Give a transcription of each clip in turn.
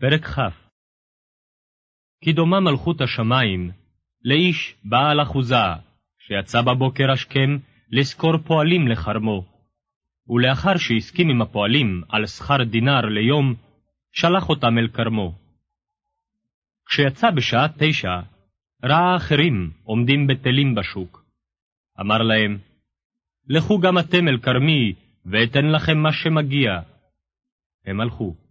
פרק כ' כי דומה מלכות השמיים לאיש בעל אחוזה, שיצא בבוקר השכם לשכור פועלים לחרמו, ולאחר שהסכים עם הפועלים על שכר דינר ליום, שלח אותם אל כרמו. כשיצא בשעה תשע, ראה אחרים עומדים בטלים בשוק. אמר להם, לכו גם אתם אל כרמי, ואתן לכם מה שמגיע. הם הלכו.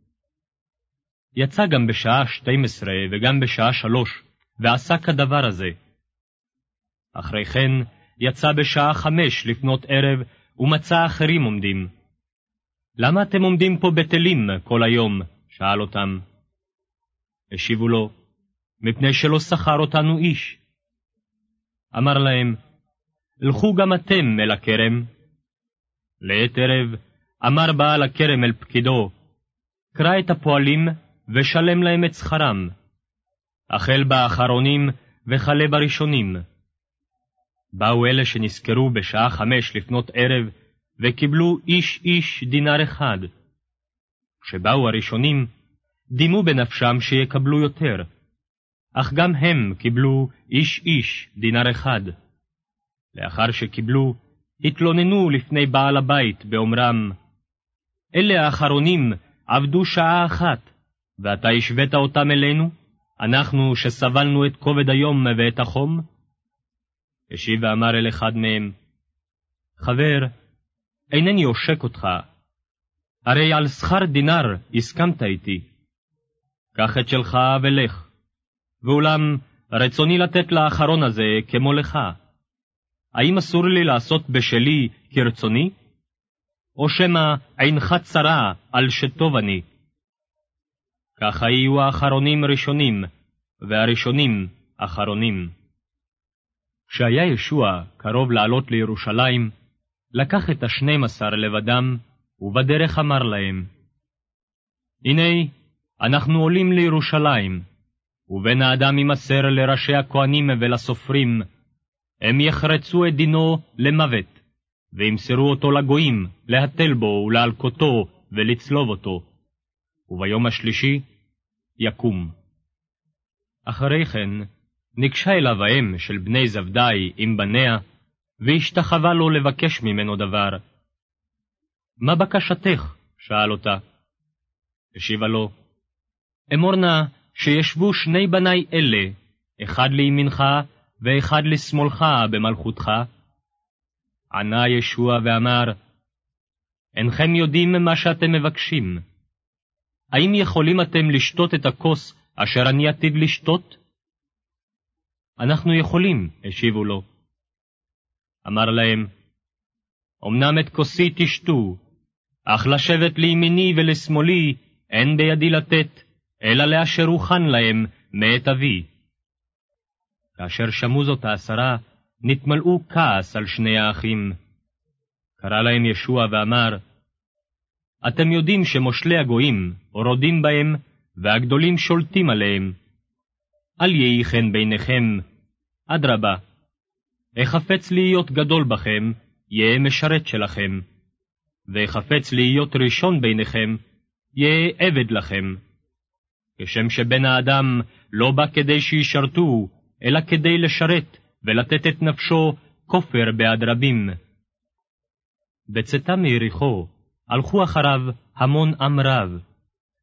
יצא גם בשעה שתים עשרה וגם בשעה שלוש, ועשה כדבר הזה. אחרי כן יצא בשעה חמש לפנות ערב, ומצא אחרים עומדים. למה אתם עומדים פה בטלים כל היום? שאל אותם. השיבו לו, מפני שלא שכר אותנו איש. אמר להם, לכו גם אתם אל הכרם. לעת ערב אמר בעל הכרם אל פקידו, קרא את הפועלים ושלם להם את שכרם, החל באחרונים וכלה בראשונים. באו אלה שנזכרו בשעה חמש לפנות ערב, וקיבלו איש איש דינר אחד. כשבאו הראשונים, דימו בנפשם שיקבלו יותר, אך גם הם קיבלו איש איש דינר אחד. לאחר שקיבלו, התלוננו לפני בעל הבית באומרם, אלה האחרונים עבדו שעה אחת, ואתה השווית אותם אלינו, אנחנו שסבלנו את כובד היום ואת החום? השיב ואמר אל אחד מהם, חבר, אינני עושק אותך, הרי על שכר דינר הסכמת איתי. קח את שלך ולך, ואולם רצוני לתת לאחרון הזה כמו לך. האם אסור לי לעשות בשלי כרצוני? או שמא עינך צרה על שטוב אני? ככה יהיו האחרונים ראשונים, והראשונים אחרונים. כשהיה ישוע קרוב לעלות לירושלים, לקח את השנים עשר לבדם, ובדרך אמר להם, הנה, אנחנו עולים לירושלים, ובן האדם יימסר לראשי הכהנים ולסופרים, הם יחרצו את דינו למוות, וימסרו אותו לגויים, להתל בו ולהלקותו ולצלוב אותו. וביום השלישי יקום. אחרי כן ניגשה אליו האם של בני זבדי עם בניה, והשתחווה לו לבקש ממנו דבר. מה בקשתך? שאל אותה. השיבה לו, אמור נא שישבו שני בניי אלה, אחד לימינך ואחד לשמאלך במלכותך. ענה ישוע ואמר, אינכם יודעים מה שאתם מבקשים. האם יכולים אתם לשתות את הכוס אשר אני עתיד לשתות? אנחנו יכולים, השיבו לו. אמר להם, אמנם את כוסי תשתו, אך לשבת לימיני ולשמאלי אין בידי לתת, אלא לאשר הוכן להם מאת אבי. כאשר שמעו זאת העשרה, נתמלאו כעס על שני האחים. קרא להם ישוע ואמר, אתם יודעים שמושלי הגויים רודים בהם, והגדולים שולטים עליהם. אל יהי כן ביניכם, אדרבה, החפץ להיות גדול בכם, יהא משרת שלכם, והחפץ להיות ראשון ביניכם, יהא עבד לכם. כשם שבן האדם לא בא כדי שישרתו, אלא כדי לשרת ולתת את נפשו כופר בעד רבים. בצאתם מיריחו, הלכו אחריו המון עם רב,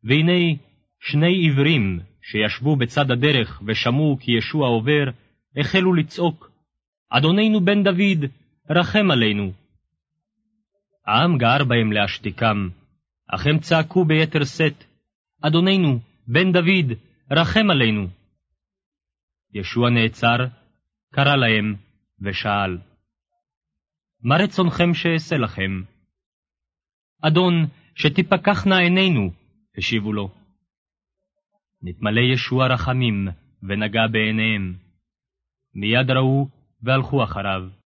והנה שני עיוורים שישבו בצד הדרך ושמעו כי ישוע עובר, החלו לצעוק, אדוננו בן דוד, רחם עלינו. העם גער בהם להשתיקם, אך הם צעקו ביתר שאת, אדוננו, בן דוד, רחם עלינו. ישוע נעצר, קרא להם, ושאל, מה רצונכם שאעשה לכם? אדון, שתפקחנה עינינו, השיבו לו. נתמלא ישוע רחמים, ונגע בעיניהם. מיד ראו והלכו אחריו.